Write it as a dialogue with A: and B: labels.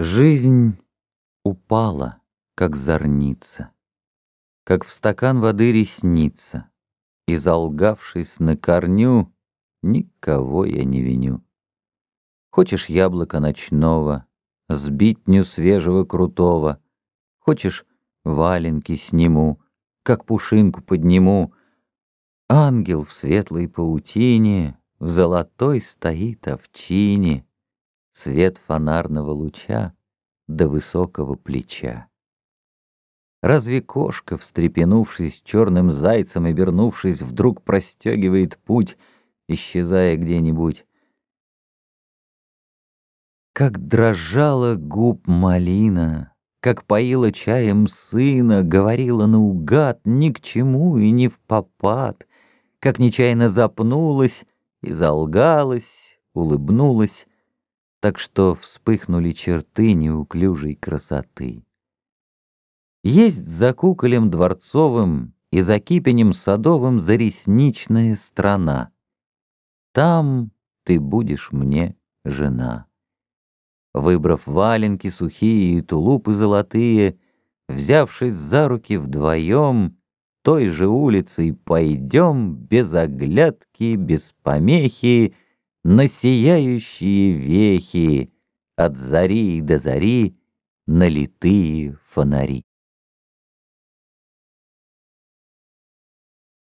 A: Жизнь упала, как зорница, Как в стакан воды ресница, И, залгавшись на корню, Никого я не виню. Хочешь яблоко ночного, Сбитню свежего крутого, Хочешь валенки сниму, Как пушинку подниму. Ангел в светлой паутине В золотой стоит овчине, Свет фонарного луча до высокого плеча. Разве кошка, встрепенувшись черным зайцем и вернувшись, вдруг простегивает путь, исчезая где-нибудь? Как дрожала губ малина, как поила чаем сына, говорила наугад ни к чему и не в попад, как нечаянно запнулась и залгалась, улыбнулась, так что вспыхнули черты неуклюжей красоты. Есть за куколем дворцовым и за кипенем садовым заресничная страна. Там ты будешь мне жена. Выбрав валенки сухие и тулупы золотые, Взявшись за руки вдвоем, Той же улицей пойдем Без оглядки, без помехи, на сияющие вехи, От зари до зари налитые фонари.